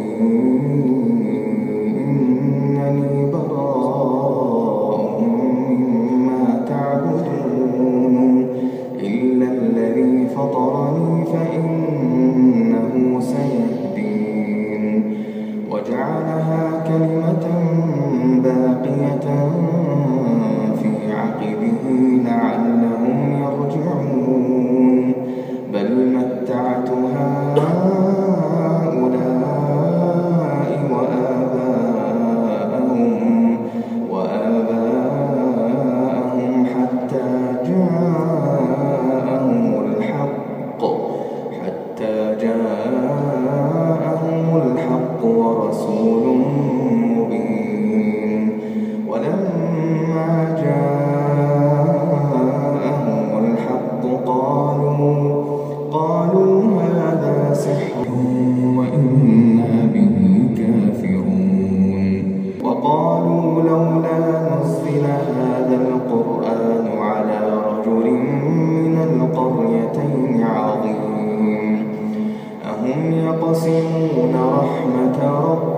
Música الحق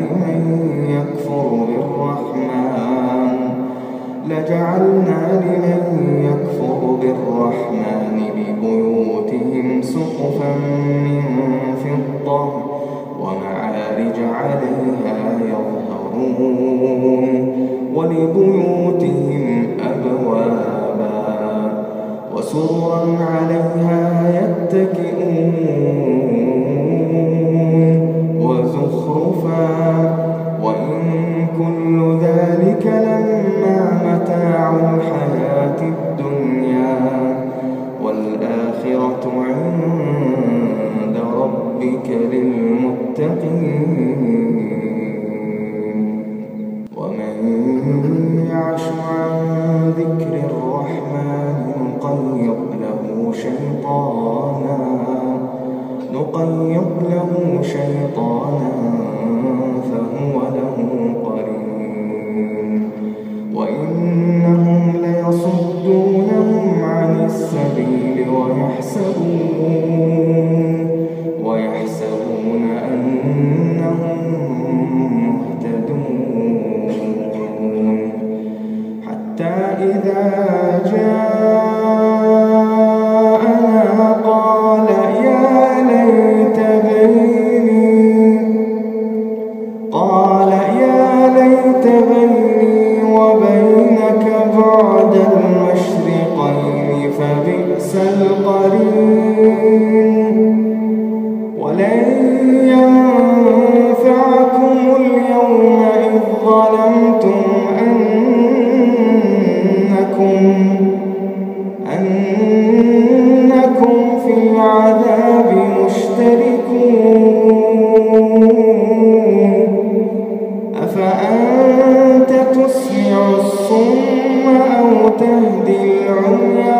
لمن يكفر بالرحمن لجعلنا لمن يكفر بالرحمن لبيوتهم سقفا يظهرون ولبيوتهم أبوابا وسررا عليها يتكئون وزخرفا وإن كل ذلك لما متاع الحياة الدنيا والآخرة عند ربك للمتقين شيطانا. نقيض له شيطانا فهو له قرين. وإنهم ليصدونهم عن السبيل ويحسبون ويحسبون أنهم مهتدون. حتى إذا جاءنا قال يا ليت بيني وبينك بعد المشرقين فبئس القرين. ولن ينفعكم اليوم إذ ظلمتم الصم